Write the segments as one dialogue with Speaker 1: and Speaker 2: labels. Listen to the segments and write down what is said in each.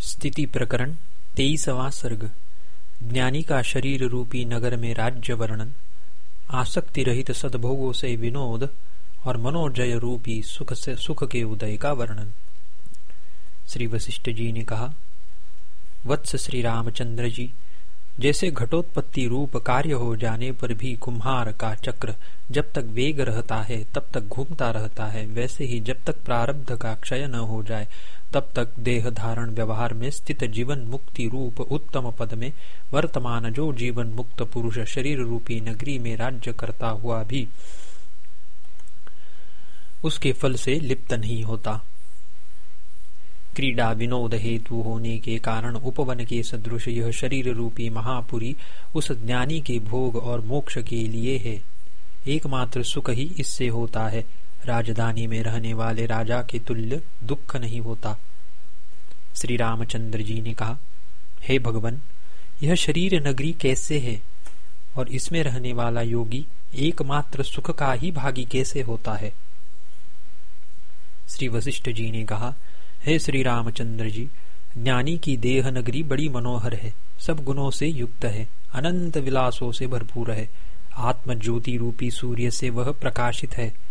Speaker 1: स्थिति प्रकरण, तेईसवा सर्ग। ज्ञानी का शरीर रूपी नगर में राज्य वर्णन। आसक्ति रहित सद्भोगों से विनोद और मनोजय रूपी सुख से, सुख के उदय का वर्णन। श्री वशिष्ठ जी ने कहा, वत्स श्री रामचंद्र जी, जैसे घटोत्पत्ति रूप कार्य हो जाने पर भी कुम्हार का चक्र जब तक वेग रहता है, तब तक घूमता रहता है, वैसे ही जब तक प्रारब्ध का क्षय न हो जाए तब तक देह धारण व्यवहार में स्थित जीवन मुक्ति रूप उत्तम पद में वर्तमान जो जीवन मुक्त पुरुष शरीर रूपी नगरी में राज्य करता हुआ भी उसके फल से लिप्त नहीं होता। क्रीड़ा विनोद हेतु होने के कारण उपवन के सदृश यह शरीर रूपी महापुरी उस ज्ञानी के भोग और मोक्ष के लिए है। एकमात्र सुख ही इससे होता है। राजधानी में रहने वाले राजा के तुल्य दुख नहीं होता। श्री रामचंद्र जी ने कहा, हे भगवान, यह शरीर नगरी कैसे है? और इसमें रहने वाला योगी एकमात्र सुख का ही भागी कैसे होता है? श्री वशिष्ठ जी ने कहा, हे श्री रामचंद्र जी, ज्ञानी की देह नगरी बड़ी मनोहर है, सब गुणों से युक्त है, अनंत विलासों से भरपूर है आत्म ज्योति रूपी सूर्य से वह प्रकाशित है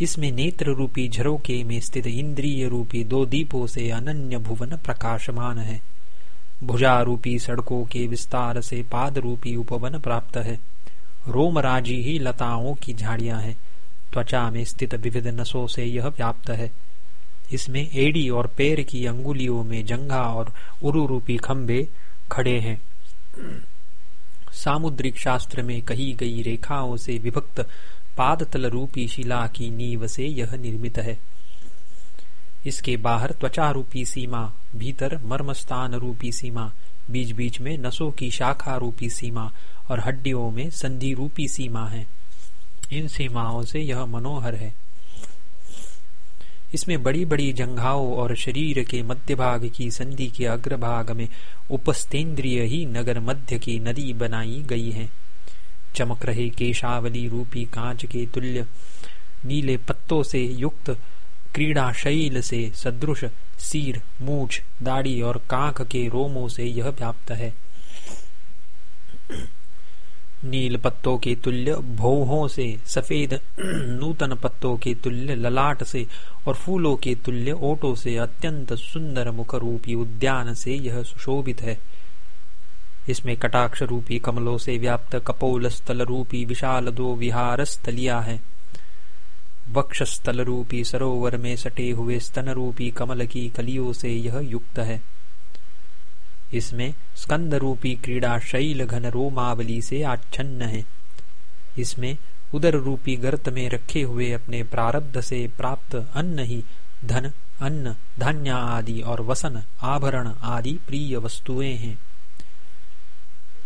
Speaker 1: इसमें नेत्र रूपी झरोके में स्थित इंद्रिय रूपी दो दीपों से अनन्य भुवन प्रकाशमान है। भुजा रूपी सड़कों के विस्तार से पाद रूपी उपवन प्राप्त है। रोमराजी ही लताओं की झाड़ियाँ हैं। त्वचा में स्थित विविध नसों से यह व्याप्त है। इसमें एड़ी और पैर की अंगुलियों में जंगा और उरु रूपी खंबे खड़े हैं। सामुद्रिक शास्त्र में कही गई रेखाओं से विभक्त पादतल रूपी शिला की नींव से यह निर्मित है। इसके बाहर त्वचा रूपी सीमा, भीतर मर्मस्थान रूपी सीमा बीच बीच में नसों की शाखा रूपी सीमा और हड्डियों में संधि रूपी सीमा है। इन सीमाओं से यह मनोहर है। इसमें बड़ी बड़ी जंघाओं और शरीर के मध्य भाग की संधि के अग्रभाग में उपस्तेन्द्रिय ही नगर मध्य की नदी बनाई गई है। चमक रहे केशावली रूपी कांच के तुल्य, नीले पत्तों से युक्त क्रीड़ा शैल से सदृश सीर, मूछ, दाढ़ी और कांख के रोमों से यह व्याप्त है। नील पत्तों के तुल्य भौहों से सफ़ेद, नूतन पत्तों के तुल्य ललाट से और फूलों के तुल्य ओटों से अत्यंत सुंदर मुख रूपी उद्यान से यह सुशोभित है। इसमें कटाक्ष रूपी कमलों से व्याप्त कपोल स्थल रूपी विशाल दो विहार स्थलिया है। वक्षस्थल रूपी सरोवर में सटे हुए स्तन रूपी कमल की कलियों से यह युक्त है। इसमें स्कंद रूपी क्रीड़ा शैल घन रोमावली से आच्छन्न है। इसमें उदर रूपी गर्त में रखे हुए अपने प्रारब्ध से प्राप्त अन्न ही धन, अन्न, धान्य आदि और वसन, आभरण आदि प्रिय वस्तुएँ हैं।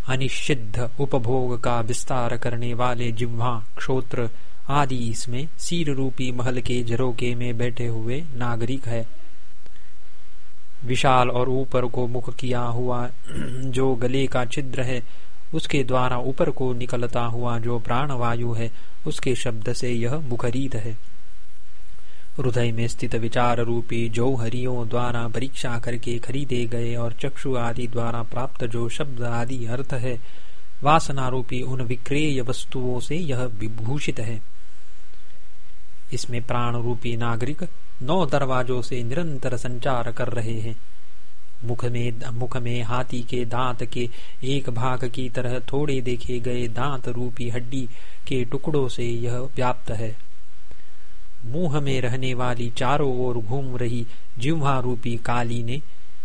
Speaker 1: अनिषिद्ध उपभोग का विस्तार करने वाले जिह्वा, क्षोत्र आदि इसमें सीर रूपी महल के झरोके में बैठे हुए नागरिक है। विशाल और ऊपर को मुख किया हुआ जो गले का छिद्र है, उसके द्वारा ऊपर को निकलता हुआ जो प्राणवायु है, उसके शब्द से यह मुखरीत है। हृदय में स्थित विचार रूपी जो हरियों द्वारा परीक्षा करके खरीदे गए और चक्षु आदि द्वारा प्राप्त जो शब्द आदि अर्थ है वासना रूपी उन विक्रेय वस्तुओं से यह विभूषित है। इसमें प्राण रूपी नागरिक नौ दरवाजों से निरंतर संचार कर रहे हैं। मुख में मुख में हाथी के दांत के एक भाग की तरह थोड़े देखे गए दांत रूपी हड्डी के टुकड़ों से यह व्याप्त है। मुँह में रहने वाली चारों ओर घूम रही जिह्वा रूपी काली ने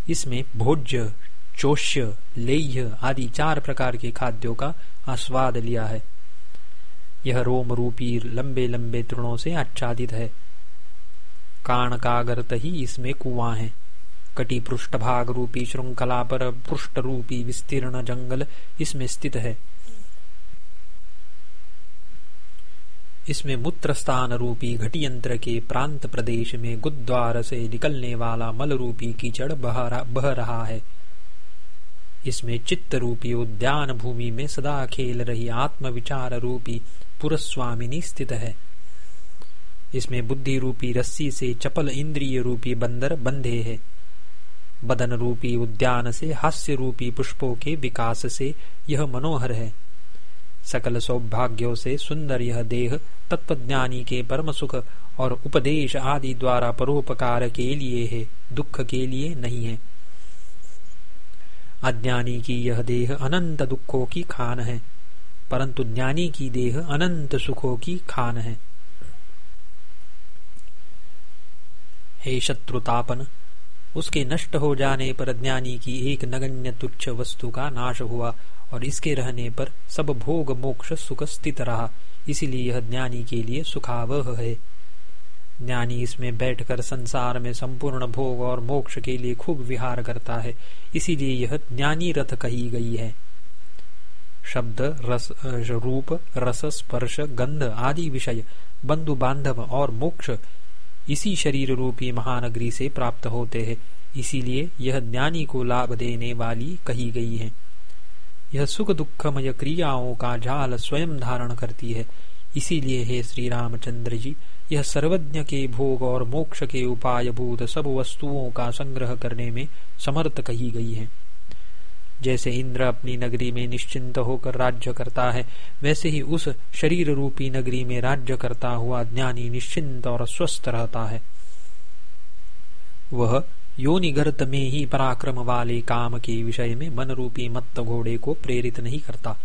Speaker 1: इसमें भोज्य, चोष्य, लेह्य आदि चार प्रकार के खाद्यों का आस्वाद लिया है। यह रोम रूपी लंबे लंबे तृणों से आच्छादित है। कान का गर्त ही इसमें कुआँ है। कटी पृष्ठभाग रूपी श्रृंखला पर पृष्ठ रूपी विस्तीर्ण जंगल इसमें स्थित है। इसमें मूत्र स्थान रूपी घटियंत्र के प्रांत प्रदेश में गुद्वार से निकलने वाला मल रूपी कीचड़ बह रहा है। इसमें चित्त रूपी उद्यान भूमि में सदा खेल रही आत्म विचार रूपी पुरस्वामिनी स्थित है। इसमें बुद्धि रूपी रस्सी से चपल इंद्रिय रूपी बंदर बंधे है। बदन रूपी उद्यान से हास्य रूपी पुष्पों के विकास से यह मनोहर है। सकल सौभाग्यों से सुंदर यह देह तत्वज्ञानी के परम सुख और उपदेश आदि द्वारा परोपकार के लिए है, दुख के लिए नहीं है। अज्ञानी की यह देह अनंत दुखों की खान है, परंतु ज्ञानी की देह अनंत सुखों की खान है। हे शत्रुतापन उसके नष्ट हो जाने पर ज्ञानी की एक नगण्य तुच्छ वस्तु का नाश हुआ, और इसके रहने पर सब भोग मोक्ष सुख स्थित रहा। इसीलिए यह ज्ञानी के लिए सुखावह है। ज्ञानी इसमें बैठकर संसार में संपूर्ण भोग और मोक्ष के लिए खूब विहार करता है। इसीलिए यह ज्ञानी रथ कही गई है। शब्द, रस रूप, रस, स्पर्श, गंध आदि विषय बंधु बांधव और मोक्ष इसी शरीर रूपी महानगरी से प्राप्त होते हैं। इसीलिए यह ज्ञानी को लाभ देने वाली कही गई है। यह सुख दुखमय क्रियाओं का जाल स्वयं धारण करती है। इसीलिए हे श्री रामचंद्र जी, यह सर्वज्ञ के भोग और मोक्ष के उपाय भूत सब वस्तुओं का संग्रह करने में समर्थ कही गई है। जैसे इंद्र अपनी नगरी में निश्चिंत होकर राज्य करता है, वैसे ही उस शरीर रूपी नगरी में राज्य करता हुआ ज्ञानी निश्चिंत और स्वस्थ रहता है। वह योनि गर्त में ही पराक्रम वाले काम के विषय में मन रूपी मत्त घोड़े को प्रेरित नहीं करता।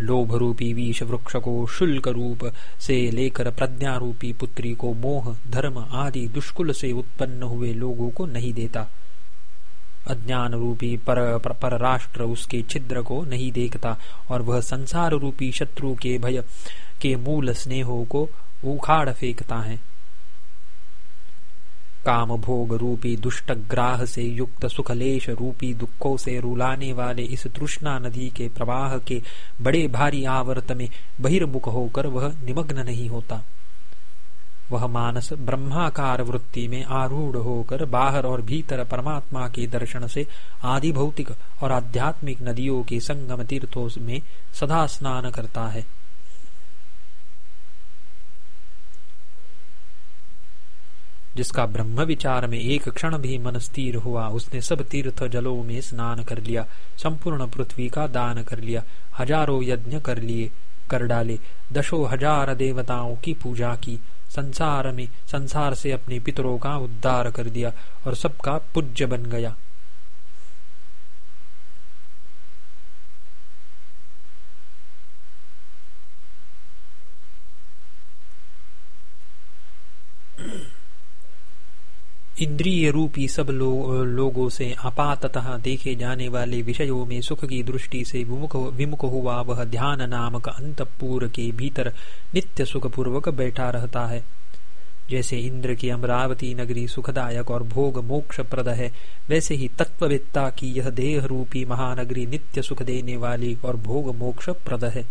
Speaker 1: लोभ रूपी विष वृक्ष को शुल्क रूप से लेकर प्रज्ञा रूपी पुत्री को मोह, धर्म आदि दुष्कुल से उत्पन्न हुए लोगों को नहीं देता। अज्ञान रूपी पर, पर, पर राष्ट्र उसके छिद्र को नहीं देखता और वह संसार रूपी शत्रु के भय के मूल स्नेहों को उखाड़ फेंकता है। काम भोग रूपी दुष्ट ग्राह से युक्त सुखलेश रूपी दुखों से रुलाने वाले इस तृष्णा नदी के प्रवाह के बड़े भारी आवर्त में बहिर्मुख होकर वह निमग्न नहीं होता। वह मानस ब्रह्माकार वृत्ति में आरूढ़ होकर बाहर और भीतर परमात्मा के दर्शन से आदि भौतिक और आध्यात्मिक नदियों के संगम तीर्थों में सदा स्नान करता है। जिसका ब्रह्म विचार में एक क्षण भी मन स्थिर हुआ, उसने सब तीर्थ जलों में स्नान कर लिया, संपूर्ण पृथ्वी का दान कर लिया, हज़ारों यज्ञ कर लिए, कर डाले, दशो हज़ार देवताओं की पूजा की संसार में, संसार से अपने पितरों का उद्धार कर दिया और सबका पूज्य बन गया। इंद्रिय रूपी सब लो, लोगों से आपातः देखे जाने वाले विषयों में सुख की दृष्टि से विमुख विमुख हुआ वह ध्यान नामक अंतपुर के भीतर नित्य सुख पूर्वक बैठा रहता है। जैसे इंद्र की अमरावती नगरी सुखदायक और भोग मोक्ष प्रद है वैसे ही तत्ववेत्ता की यह देह रूपी महानगरी नित्य सुख देने वाली और भोग मोक्ष प्रद है।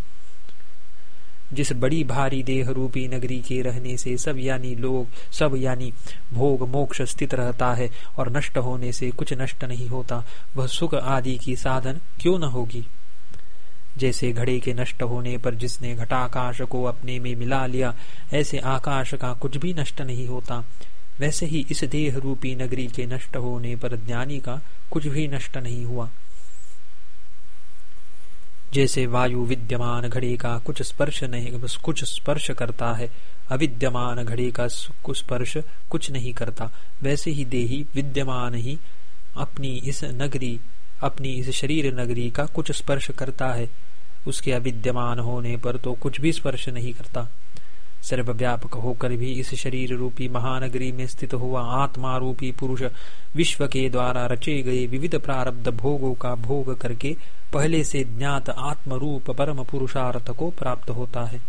Speaker 1: जिस बड़ी भारी देह रूपी नगरी के रहने से सब यानी लोग, सब यानी भोग मोक्ष स्थित रहता है और नष्ट होने से कुछ नष्ट नहीं होता, वह सुख आदि की साधन क्यों न होगी? जैसे घड़े के नष्ट होने पर जिसने घटाकाश को अपने में मिला लिया, ऐसे आकाश का कुछ भी नष्ट नहीं होता। वैसे ही इस देह रूपी नगरी के नष्ट होने पर ज्ञानी का कुछ भी नष्ट नहीं हुआ। जैसे वायु विद्यमान घड़ी का कुछ स्पर्श नहीं कुछ स्पर्श करता है। अविद्यमान घड़ी का स्पर्श कुछ नहीं करता। वैसे ही देही विद्यमान ही अपनी इस नगरी, अपनी इस शरीर नगरी का कुछ स्पर्श करता है। उसके अविद्यमान होने पर तो कुछ भी स्पर्श नहीं करता। सर्वव्यापक होकर भी इस शरीर रूपी महानगरी में स्थित हुआ आत्मा रूपी पुरुष विश्व के द्वारा रचे गए विविध प्रारब्ध भोगों का भोग करके पहले से ज्ञात आत्म रूप परम पुरुषार्थ को प्राप्त होता है।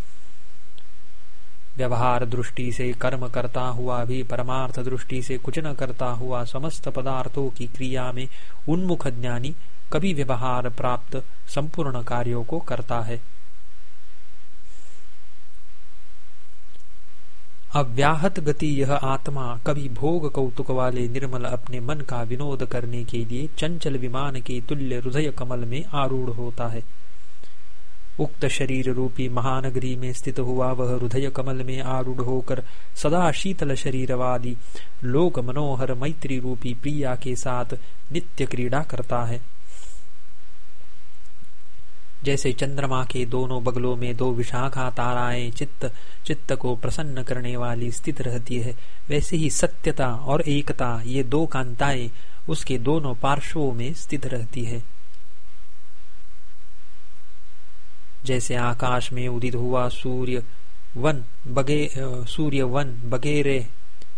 Speaker 1: व्यवहार दृष्टि से कर्म करता हुआ भी, परमार्थ दृष्टि से कुछ न करता हुआ समस्त पदार्थों की क्रिया में उन्मुख ज्ञानी कभी व्यवहार प्राप्त संपूर्ण कार्यों को करता है। अव्याहत गति यह आत्मा कभी भोग कौतुक वाले निर्मल अपने मन का विनोद करने के लिए चंचल विमान के तुल्य हृदय कमल में आरूढ़ होता है। उक्त शरीर रूपी महानगरी में स्थित हुआ वह हृदय कमल में आरूढ़ होकर सदा शीतल शरीरवादी, लोक मनोहर मैत्री रूपी प्रिया के साथ नित्य क्रीड़ा करता है। जैसे चंद्रमा के दोनों बगलों में दो विशाखा ताराएँ चित्त चित्त को प्रसन्न करने वाली स्थित रहती है। वैसे ही सत्यता और एकता, ये दो कांताएँ उसके दोनों पार्श्वों में स्थित रहती है। जैसे आकाश में उदित हुआ सूर्य वन बगे सूर्य वन बगेरे,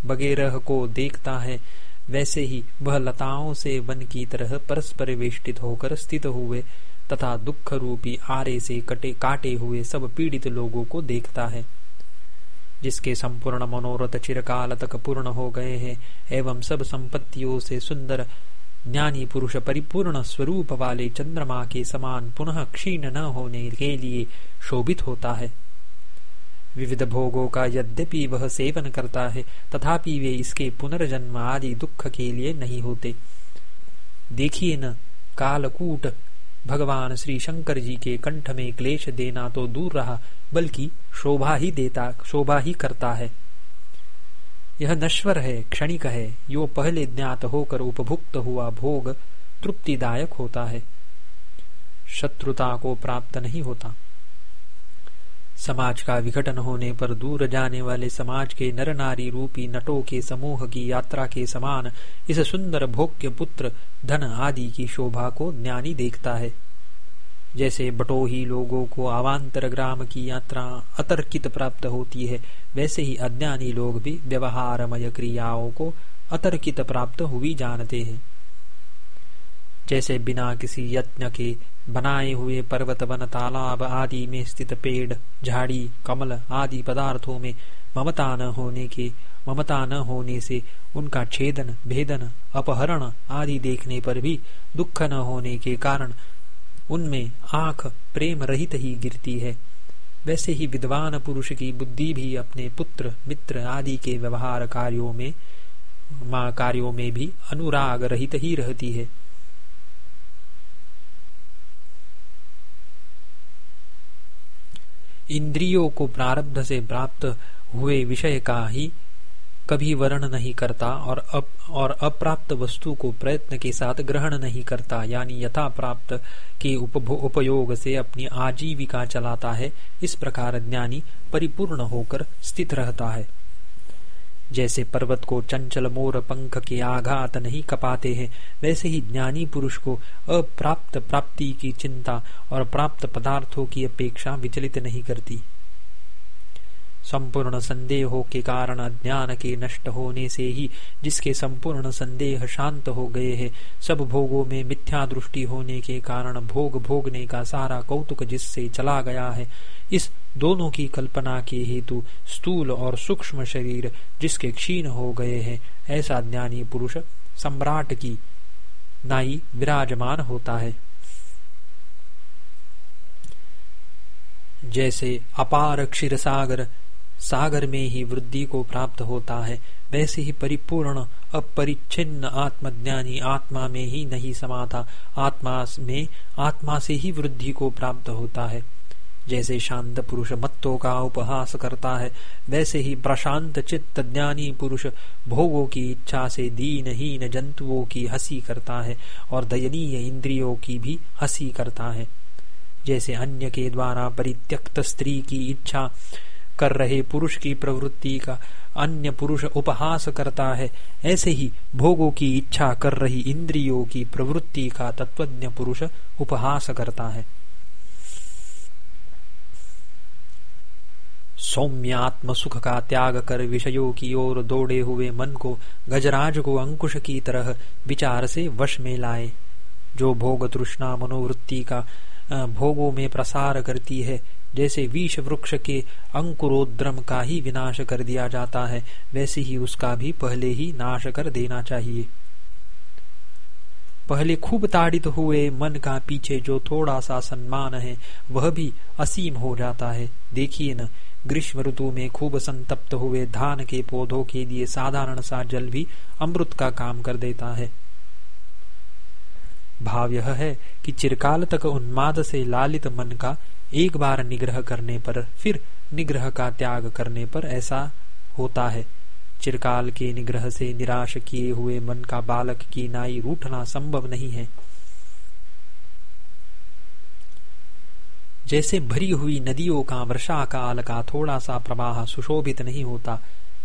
Speaker 1: बगेरह को देखता है, वैसे ही वह लताओं से वन की तरह परस्पर वेष्टित होकर स्थित हुए। तथा दुख रूपी आरे से कटे, काटे हुए सब पीड़ित लोगों को देखता है, जिसके संपूर्ण मनोरथ चिरकाल तक पूर्ण हो गए हैं, एवं सब संपत्तियों से सुंदर ज्ञानी पुरुष परिपूर्ण स्वरूप वाले चंद्रमा के समान पुनः क्षीण न होने के लिए शोभित होता है। विविध भोगों का यद्यपि वह सेवन करता है, तथापि वे इसके पुनर्जन्म आदि दुख के लिए नहीं होते। देखिए न, कालकूट भगवान श्री शंकर जी के कंठ में क्लेश देना तो दूर रहा, बल्कि शोभा ही देता, शोभा ही करता है। यह नश्वर है, क्षणिक है, यो पहले ज्ञात होकर उपभुक्त हुआ भोग तृप्तिदायक होता है। शत्रुता को प्राप्त नहीं होता। समाज का विघटन होने पर दूर जाने वाले समाज के नर नारी रूपी नटों के समूह की यात्रा के समान इस सुंदर भोग्य पुत्र धन आदि की शोभा को ज्ञानी देखता है। जैसे बटोही लोगों को आवांतर ग्राम की यात्रा अतर्कित प्राप्त होती है, वैसे ही अज्ञानी लोग भी व्यवहारमय क्रियाओं को अतर्कित प्राप्त हुई जानते हैं। जैसे बिना किसी यत्न के बनाए हुए पर्वत, वन, तालाब आदि में स्थित पेड़, झाड़ी, कमल आदि पदार्थों में ममता न होने के, ममता न होने से उनका छेदन, भेदन, अपहरण आदि देखने पर भी दुख न होने के कारण उनमें आँख प्रेम रहित ही गिरती है। वैसे ही विद्वान पुरुष की बुद्धि भी अपने पुत्र, मित्र आदि के व्यवहार कार्यों में कार्यों में भी अनुराग रहित ही रहती है। इंद्रियों को प्रारब्ध से प्राप्त हुए विषय का ही कभी वर्ण नहीं करता और अप, और अप्राप्त वस्तु को प्रयत्न के साथ ग्रहण नहीं करता यानी यथा प्राप्त के उपयोग से अपनी आजीविका चलाता है। इस प्रकार ज्ञानी परिपूर्ण होकर स्थित रहता है। जैसे पर्वत को चंचल मोर पंख के आघात नहीं कपाते हैं, वैसे ही ज्ञानी पुरुष को अप्राप्त प्राप्ति की चिंता और प्राप्त पदार्थों की अपेक्षा विचलित नहीं करती। संपूर्ण संदेहों के कारण अज्ञान के नष्ट होने से ही जिसके संपूर्ण संदेह शांत हो गए हैं, सब भोगों में मिथ्या दृष्टि होने के कारण भोग भोगने का सारा कौतुक जिससे चला गया है, इस दोनों की कल्पना के हेतु स्थूल और सूक्ष्म शरीर जिसके क्षीण हो गए हैं। ऐसा ज्ञानी पुरुष सम्राट की नाई विराजमान होता है। जैसे अपार क्षीर सागर सागर में ही वृद्धि को प्राप्त होता है, वैसे ही परिपूर्ण, अपरिच्छिन्न आत्मज्ञानी आत्मा में ही नहीं समाता। आत्मा में, आत्मा से ही वृद्धि को प्राप्त होता है। जैसे शांत पुरुष मत्तों का उपहास करता है, वैसे ही प्रशांत चित्त ज्ञानी पुरुष भोगों की इच्छा से दीनहीन जंतुओं की हँसी करता है और दयनीय इंद्रियों की भी हँसी करता है। जैसे अन्य के द्वारा परित्यक्त स्त्री की इच्छा कर रहे पुरुष की प्रवृत्ति का अन्य पुरुष उपहास करता है, ऐसे ही भोगों की इच्छा कर रही इंद्रियों की प्रवृत्ति का तत्वज्ञ पुरुष उपहास करता है। सौम्यात्म सुख का त्याग कर विषयों की ओर दौड़े हुए मन को गजराज को अंकुश की तरह विचार से वश में लाए। जो भोग तृष्णा मनोवृत्ति का भोगों में प्रसार करती है, जैसे विष वृक्ष के अंकुरोद्रम का ही विनाश कर दिया जाता है, वैसे ही उसका भी पहले ही नाश कर देना चाहिए। पहले खूब ताड़ित हुए मन का पीछे जो थोड़ा सा सम्मान है, वह भी असीम हो जाता है। देखिए न ग्रीष्म ऋतु में खूब संतप्त हुए, धान के पौधों के लिए साधारण सा जल भी अमृत का काम कर देता है। भाव यह है कि चिरकाल तक उन्माद से लालित मन का एक बार निग्रह करने पर, फिर निग्रह का त्याग करने पर ऐसा होता है। चिरकाल के निग्रह से निराश किए हुए मन का बालक की नाई रूठना संभव नहीं है। जैसे भरी हुई नदियों का, वर्षा काल का थोड़ा सा प्रवाह सुशोभित नहीं होता,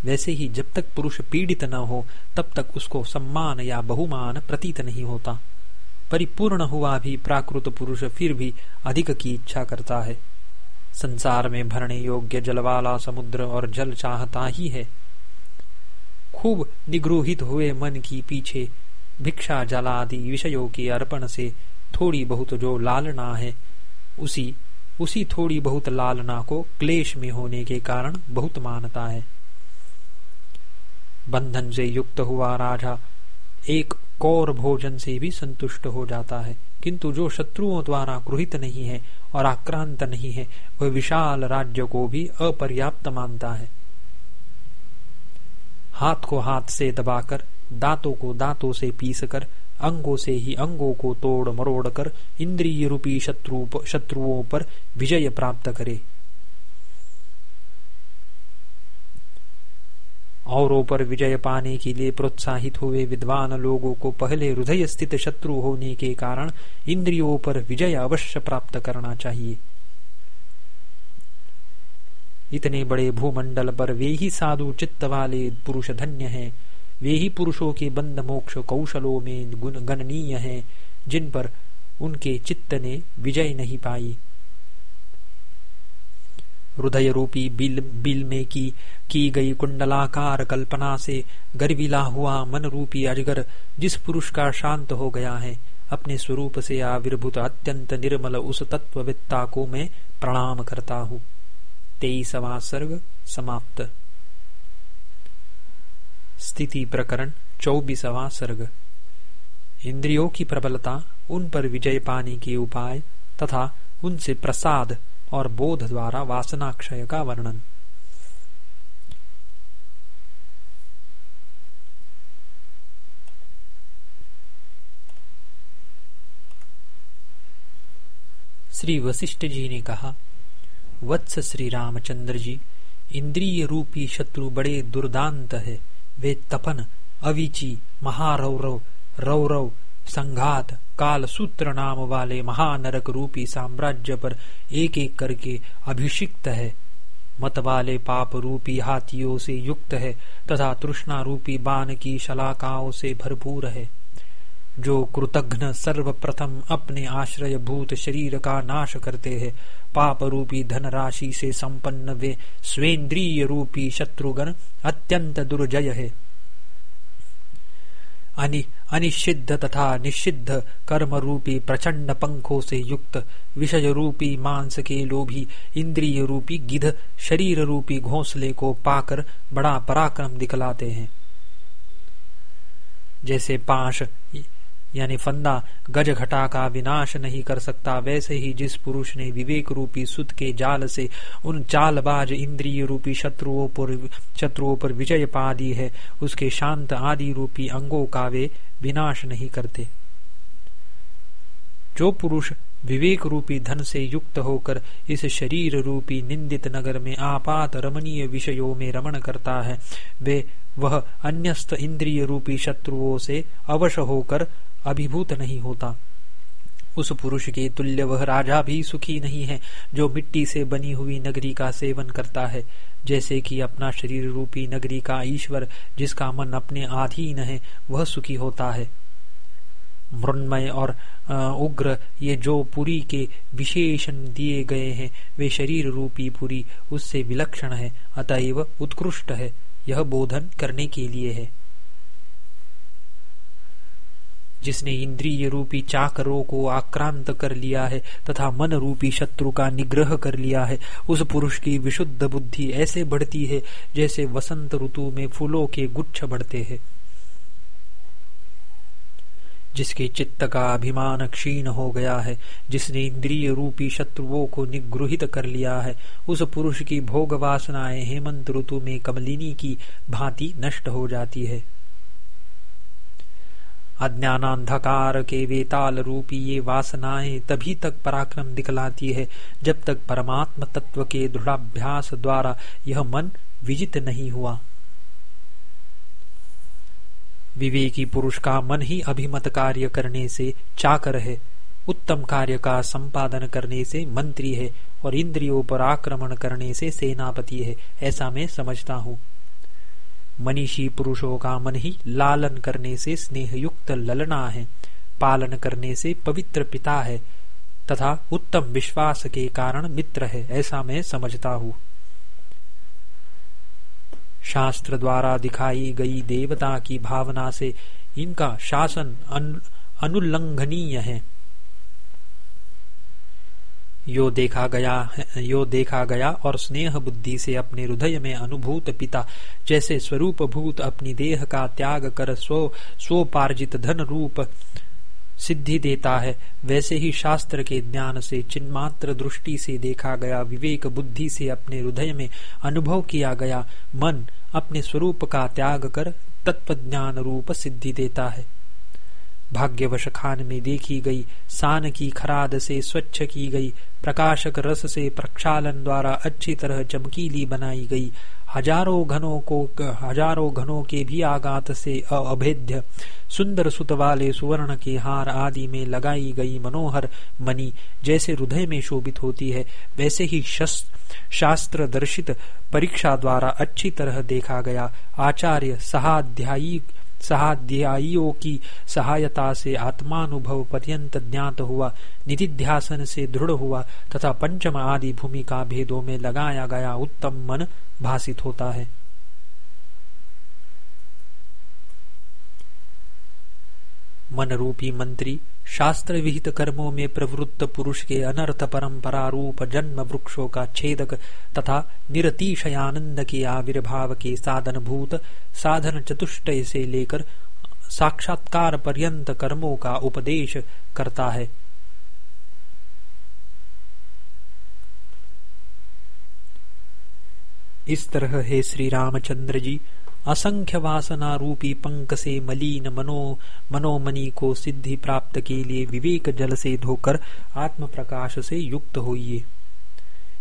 Speaker 1: वैसे ही जब तक पुरुष पीड़ित न हो, तब तक उसको सम्मान या बहुमान प्रतीत नहीं होता। परिपूर्ण हुआ भी प्राकृत पुरुष फिर भी अधिक की इच्छा करता है। संसार में भरने योग्य जलवाला समुद्र और जल चाहता ही है। खूब निगृहित हुए मन की पीछे भिक्षा जलादि विषयों के अर्पण से थोड़ी बहुत जो लालना है, उसी उसी थोड़ी बहुत लालना को क्लेश में होने के कारण बहुत मानता है। बंधन से युक्त हुआ राजा एक कौर भोजन से भी संतुष्ट हो जाता है, किंतु जो शत्रुओं द्वारा गृहित नहीं है और आक्रांत नहीं है, वह विशाल राज्य को भी अपर्याप्त मानता है। हाथ को हाथ से दबाकर, दांतों को दांतों से पीस कर अंगों से ही अंगों को तोड़ मरोड़ कर इंद्रिय रूपी शत्रु शत्रुओं पर विजय प्राप्त करे। औरों पर विजय पाने के लिए प्रोत्साहित हुए विद्वान लोगों को पहले हृदय स्थित शत्रु होने के कारण इंद्रियों पर विजय अवश्य प्राप्त करना चाहिए। इतने बड़े भूमंडल पर वे ही साधु चित्त वाले पुरुष धन्य हैं। वे ही पुरुषों के बंद मोक्ष कौशलों में गुण गणनीय हैं, जिन पर उनके चित्त ने विजय नहीं पाई। हृदय रूपी बिल बिल में की की गई कुंडलाकार कल्पना से गर्विला हुआ मन रूपी अजगर जिस पुरुष का शांत हो गया है, अपने स्वरूप से आविर्भूत अत्यंत निर्मल उस तत्ववित्ता को मैं प्रणाम करता हूँ। तेईसवा सर्ग समाप्त। स्थिति प्रकरण चौबीसवा सर्ग। इंद्रियों की प्रबलता, उन पर विजय पाने के उपाय, तथा उनसे प्रसाद और बोध द्वारा वासनाक्षय का वर्णन। श्री वशिष्ठ जी ने कहा, वत्स श्री रामचंद्र जी, इंद्रिय रूपी शत्रु बड़े दुर्दांत है। वे तपन अविची, महारौरव, रौरव, संघात काल सूत्र नाम वाले महानरक रूपी साम्राज्य पर एक एक करके अभिषिक्त है। मत वाले पाप रूपी हाथियों से युक्त है तथा तृष्णा रूपी बाण की शलाकाओं से भरपूर है। जो कृतघ्न सर्वप्रथम अपने आश्रय भूत शरीर का नाश करते हैं पाप रूपी धन राशि से संपन्न वे स्वेन्द्रीय रूपी शत्रुगण अत्यंत दुर्जय है। अनि, अनिषिद्ध तथा निषिद्ध कर्म रूपी प्रचंड पंखों से युक्त विषय रूपी मांस के लोभी इंद्रिय रूपी गिध शरीर रूपी घोंसले को पाकर बड़ा पराक्रम दिखलाते हैं। जैसे पाँच यानी फंदा गज घटा का विनाश नहीं कर सकता। वैसे ही जिस पुरुष ने विवेक रूपी सुत के जाल से उन चालबाज इंद्रिय रूपी शत्रुओं पर शत्रुओं पर विजय पा दी है, उसके शांत आदि रूपी अंगों का वे विनाश नहीं करते। जो पुरुष विवेक रूपी धन से युक्त होकर इस शरीर रूपी निंदित नगर में आपात रमणीय विषयों में रमण करता है, वे वह अन्यस्त इंद्रिय रूपी शत्रुओं से अवश होकर अभिभूत नहीं होता। उस पुरुष के तुल्य वह राजा भी सुखी नहीं है, जो मिट्टी से बनी हुई नगरी का सेवन करता है। जैसे कि अपना शरीर रूपी नगरी का ईश्वर, जिसका मन अपने आधीन है, वह सुखी होता है। मृण्मय और उग्र, ये जो पुरी के विशेषण दिए गए हैं, वे शरीर रूपी पुरी, उससे विलक्षण है, अतएव उत्कृष्ट है। यह बोधन करने के लिए है। जिसने इंद्रिय रूपी चाकरों को आक्रांत कर लिया है तथा मन रूपी शत्रु का निग्रह कर लिया है, उस पुरुष की विशुद्ध बुद्धि ऐसे बढ़ती है जैसे वसंत ऋतु में फूलों के गुच्छ बढ़ते हैं। जिसके चित्त का अभिमान क्षीण हो गया है, जिसने इंद्रिय रूपी शत्रुओं को निगृहित कर लिया है, उस पुरुष की भोग वासनाएँ हेमंत ऋतु में कमलिनी की भांति नष्ट हो जाती है। अज्ञानांधकार के वेताल रूपी ये वासनाएँ तभी तक पराक्रम दिखलाती है, जब तक परमात्म तत्व के दृढ़ाभ्यास द्वारा यह मन विजित नहीं हुआ। विवेकी पुरुष का मन ही अभिमत कार्य करने से चाकर है, उत्तम कार्य का संपादन करने से मंत्री है और इंद्रियों पर आक्रमण करने से सेनापति है, ऐसा मैं समझता हूँ। मनीषी पुरुषों का मन ही लालन करने से स्नेह युक्त ललना है, पालन करने से पवित्र पिता है, तथा उत्तम विश्वास के कारण मित्र है, ऐसा मैं समझता हूँ। शास्त्र द्वारा दिखाई गई देवता की भावना से इनका शासन अनुल्लंघनीय है। यो देखा गया यो देखा गया और स्नेह बुद्धि से अपने हृदय में अनुभूत पिता, जैसे स्वरूप भूत अपनी देह का त्याग कर स्व स्वपार्जित धन रूप सिद्धि देता है। वैसे ही शास्त्र के ज्ञान से, चिन्मात्र दृष्टि से देखा गया, विवेक बुद्धि से अपने हृदय में अनुभव किया गया, मन अपने स्वरूप का त्याग कर तत्व ज्ञान रूप सिद्धि देता है। भाग्यवश खान में देखी गई सान की खराद से स्वच्छ की गई, प्रकाशक रस से प्रक्षालन द्वारा अच्छी तरह चमकीली बनाई गई। हज़ारों घनों को, हज़ारों घनों के भी आगात से अभेद्य, सुंदर सुत वाले सुवर्ण के हार आदि में लगाई गई मनोहर मणि जैसे हृदय में शोभित होती है, वैसे ही शास्त्र दर्शित परीक्षा द्वारा अच्छी तरह देखा गया। आचार्य सहाध्यायी सहाध्यायियों की सहायता से आत्मानुभव पर्यंत ज्ञात हुआ, निधिध्यासन से दृढ़ हुआ, तथा पंचम आदि भूमिका भेदों में लगाया गया उत्तम मन भाषित होता है। मन रूपी मंत्री शास्त्र विहित कर्मों में प्रवृत्त पुरुष के अनर्थ परंपरा रूप जन्म वृक्षों का छेदक तथा निरतिशयानंद के आविर्भाव के साधन भूत साधन चतुष्टय से लेकर साक्षात्कार पर्यंत कर्मों का उपदेश करता है। इस तरह है श्री रामचंद्र जी असंख्य वासना रूपी पंक से मलिन मनो मनोमणि को सिद्धि प्राप्त के लिए विवेक जल से धोकर आत्म प्रकाश से युक्त होइए।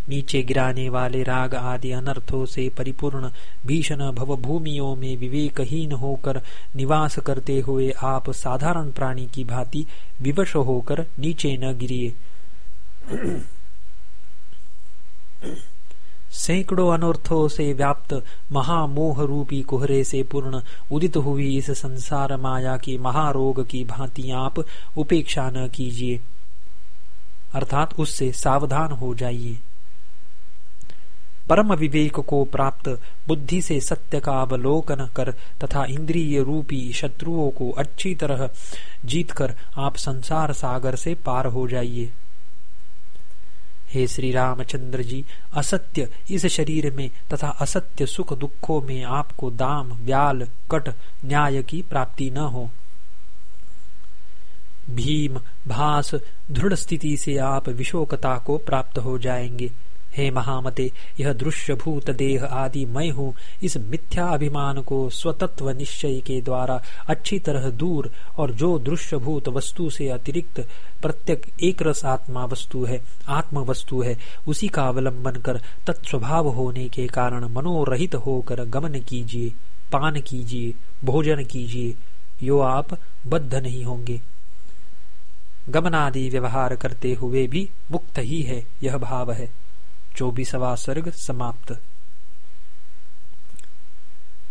Speaker 1: नीचे गिराने वाले राग आदि अनर्थों से परिपूर्ण भीषण भवभूमियों में विवेकहीन होकर निवास करते हुए आप साधारण प्राणी की भांति विवश होकर नीचे न गिरिए। सैकड़ों अनर्थों से व्याप्त महामोह रूपी कोहरे से पूर्ण उदित हुई इस संसार माया की महारोग की भांति आप उपेक्षा न कीजिए। अर्थात उससे सावधान हो जाइए। परम विवेक को प्राप्त बुद्धि से सत्य का अवलोकन कर तथा इंद्रिय रूपी शत्रुओं को अच्छी तरह जीतकर आप संसार सागर से पार हो जाइए। हे श्री रामचंद्र जी, असत्य इस शरीर में तथा असत्य सुख दुखों में आपको दाम व्याल कट, न्याय की प्राप्ति न हो। भीम, भास, दृढ़ स्थिति से आप विशोकता को प्राप्त हो जाएँगे। हे महामते, यह दृश्य भूत देह आदि मैं हूँ। इस मिथ्या अभिमान को स्वतत्व निश्चय के द्वारा अच्छी तरह दूर और जो दृश्य भूत वस्तु से अतिरिक्त प्रत्येक एक रस आत्मा वस्तु है, आत्म वस्तु है, उसी का अवलंबन कर तत्स्वभाव होने के कारण मनोरहित होकर गमन कीजिए, पान कीजिए, भोजन कीजिए। यो आप बद्ध नहीं होंगे। गमनादि व्यवहार करते हुए भी मुक्त ही है, यह भाव है। चौबीसवा सर्ग समाप्त।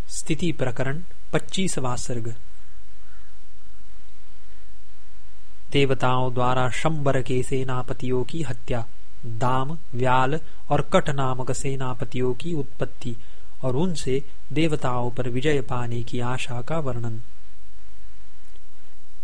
Speaker 1: स्थिति प्रकरण पच्चीसवा सर्ग। देवताओं द्वारा शंबर के सेनापतियों की हत्या, दाम, व्याल और कट नामक सेनापतियों की उत्पत्ति और उनसे देवताओं पर विजय पाने की आशा का वर्णन।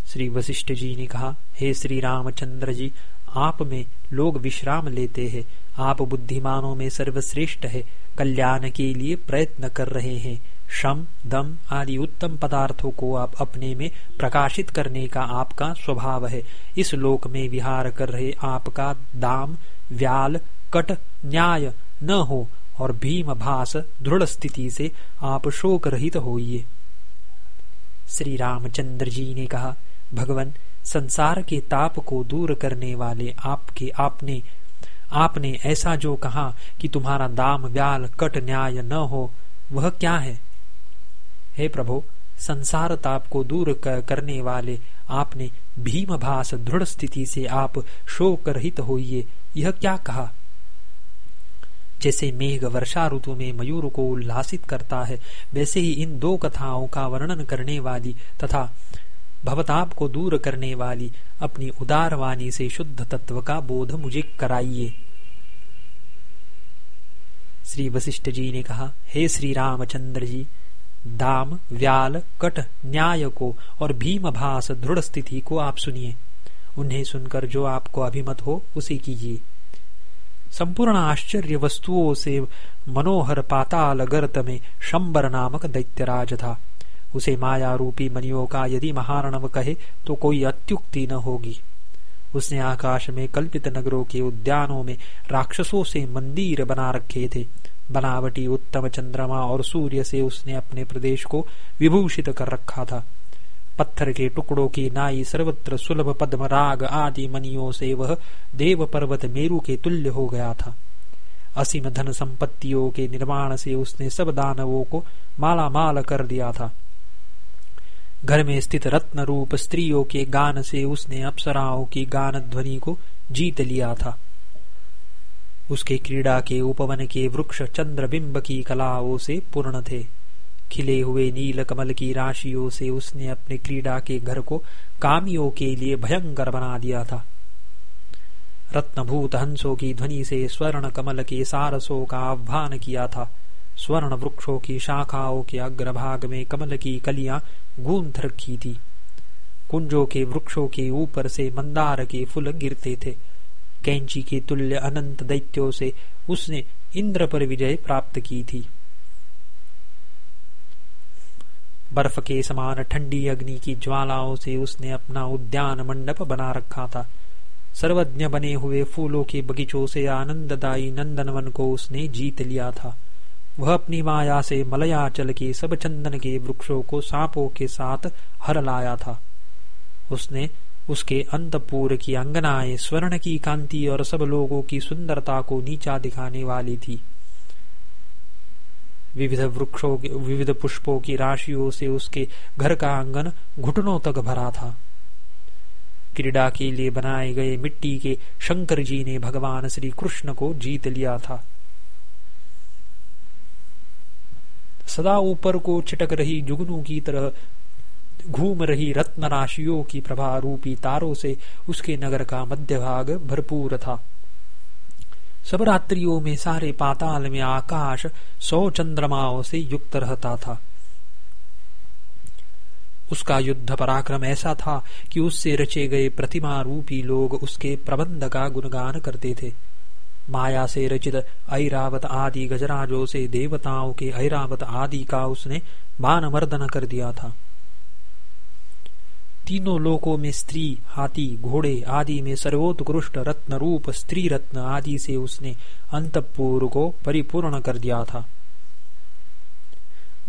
Speaker 1: श्री वशिष्ठ जी ने कहा, हे श्री रामचंद्र जी आप में लोग विश्राम लेते हैं। आप बुद्धिमानों में सर्वश्रेष्ठ है। कल्याण के लिए प्रयत्न कर रहे हैं। श्रम, दम आदि उत्तम पदार्थों को आप अपने में प्रकाशित करने का आपका स्वभाव है। इस लोक में विहार कर रहे आपका दाम, व्याल, कट, न्याय न हो और भीम भास दृढ़ स्थिति से आप शोक रहित होइए। श्री रामचंद्र जी ने कहा, भगवान संसार के ताप को दूर करने वाले आपके, आपने आपने ऐसा जो कहा कि तुम्हारा दाम, व्याल, कट, न्याय न हो, वह क्या है? हे प्रभु, संसार ताप को दूर करने वाले आपने भीम भास दृढ़ स्थिति से आप शोक रहित होइए, यह क्या कहा? जैसे मेघ वर्षा ऋतु में मयूर को उल्लासित करता है, वैसे ही इन दो कथाओं का वर्णन करने वाली तथा भवताप को दूर करने वाली अपनी उदार वाणी से शुद्ध तत्व का बोध मुझे कराइए। श्री वशिष्ठ जी ने कहा, हे श्री रामचंद्र जी, दाम, व्याल, कट, न्याय को और भीम भास, दृढ़ स्थिति को आप सुनिए। उन्हें सुनकर जो आपको अभिमत हो, उसे कीजिए। संपूर्ण आश्चर्य वस्तुओं से मनोहर पाताल गर्त में शंबर नामक दैत्यराज था। उसे माया रूपी मनियों का यदि महारणव कहे तो कोई अत्युक्ति न होगी। उसने आकाश में कल्पित नगरों के उद्यानों में राक्षसों से मंदिर बना रखे थे। बनावटी उत्तम चंद्रमा और सूर्य से उसने अपने प्रदेश को विभूषित कर रखा था। पत्थर के टुकड़ों की नाई सर्वत्र सुलभ पद्म राग आदि मनियों से वह देव पर्वत मेरु के तुल्य हो गया था। असीम धन संपत्तियों के निर्माण से उसने सब दानवों को माला माल कर दिया था। घर में स्थित रत्न रूप स्त्रियों के गान से उसने अप्सराओं की गान ध्वनि को जीत लिया था। उसके क्रीड़ा के उपवन के वृक्ष चंद्र बिंब की कलाओं से पूर्ण थे। खिले हुए नील कमल की राशियों से उसने अपने क्रीड़ा के घर को कामियों के लिए भयंकर बना दिया था। रत्नभूत हंसों की ध्वनि से स्वर्ण कमल के सारसों का आह्वान किया था। स्वर्ण वृक्षों की शाखाओं के अग्रभाग में कमल की कलियाँ गूंथ रखी थी। कुंजों के वृक्षों के ऊपर से मंदार के फूल गिरते थे। कैंची के तुल्य अनंत दैत्यों से उसने इंद्र पर विजय प्राप्त की थी। बर्फ़ के समान ठंडी अग्नि की ज्वालाओं से उसने अपना उद्यान मंडप बना रखा था। सर्वज्ञ बने हुए फूलों के बगीचों से आनंददायी नंदनवन को उसने जीत लिया था। वह अपनी माया से मलयाचल के सब चंदन के वृक्षों को सांपों के साथ हर लाया था। उसने उसके अंतपुर की अंगनाएँ, स्वर्ण की कांति और सब लोगों की सुंदरता को नीचा दिखाने वाली थी। विविध वृक्षों के, विविध पुष्पों की राशियों से उसके घर का आँगन घुटनों तक भरा था। क्रीड़ा के लिए बनाए गए मिट्टी के शंकर जी ने भगवान श्री कृष्ण को जीत लिया था। सदा ऊपर को छिटक रही जुगनू की तरह, घूम रही रत्न राशियों की प्रभा रूपी तारों से उसके नगर का मध्य भाग भरपूर था। सब रात्रियों में सारे पाताल में आकाश सौ चंद्रमाओं से युक्त रहता था। उसका युद्ध पराक्रम ऐसा था कि उससे रचे गए प्रतिमा रूपी लोग उसके प्रबंध का गुणगान करते थे। माया से रचित ऐरावत आदि गजराजों से देवताओं के ऐरावत आदि का उसने बान मर्दन कर दिया था। तीनों लोकों में स्त्री, हाथी, घोड़े आदि में सर्वोत्कृष्ट रत्न रूप स्त्री रत्न आदि से उसने अंतपुर को परिपूर्ण कर दिया था।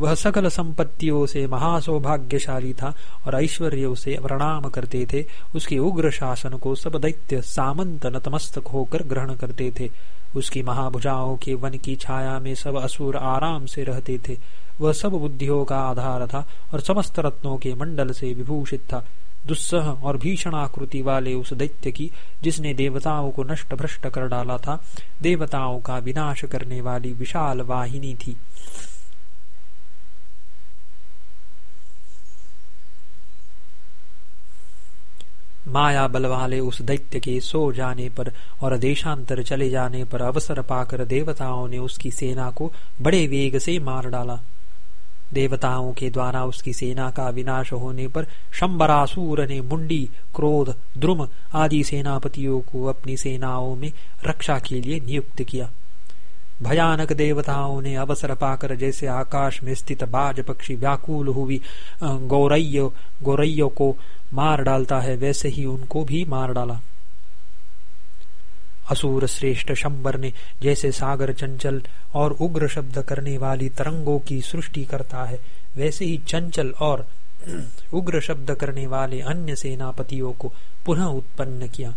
Speaker 1: वह सकल संपत्तियों से महासौभाग्यशाली था और ऐश्वर्य उसे प्रणाम करते थे। उसके उग्र शासन को सब दैत्य, सामंत, नतमस्तक होकर ग्रहण करते थे। उसकी महाभुजाओं के वन की छाया में सब असुर आराम से रहते थे। वह सब बुद्धियों का आधार था और समस्त रत्नों के मंडल से विभूषित था। दुस्सह और भीषण आकृति वाले उस दैत्य की, जिसने देवताओं को नष्ट भ्रष्ट कर डाला था, देवताओं का विनाश करने वाली विशाल वाहिनी थी। माया बल वाले उस दैत्य के सो जाने पर और देशांतर चले जाने पर अवसर पाकर देवताओं ने उसकी सेना को बड़े वेग से मार डाला। देवताओं के द्वारा उसकी सेना का विनाश होने पर शंबरासूर ने मुंडी, क्रोध, द्रुम आदि सेनापतियों को अपनी सेनाओं में रक्षा के लिए नियुक्त किया। भयानक देवताओं ने अवसर पाकर जैसे आकाश में स्थित बाज पक्षी व्याकुल हुई गौरैय, गौरैयो को मार डालता है, वैसे ही उनको भी मार डाला। असुर श्रेष्ठ शंबर ने जैसे सागर चंचल और उग्र शब्द करने वाली तरंगों की सृष्टि करता है, वैसे ही चंचल और उग्र शब्द करने वाले अन्य सेनापतियों को पुनः उत्पन्न किया।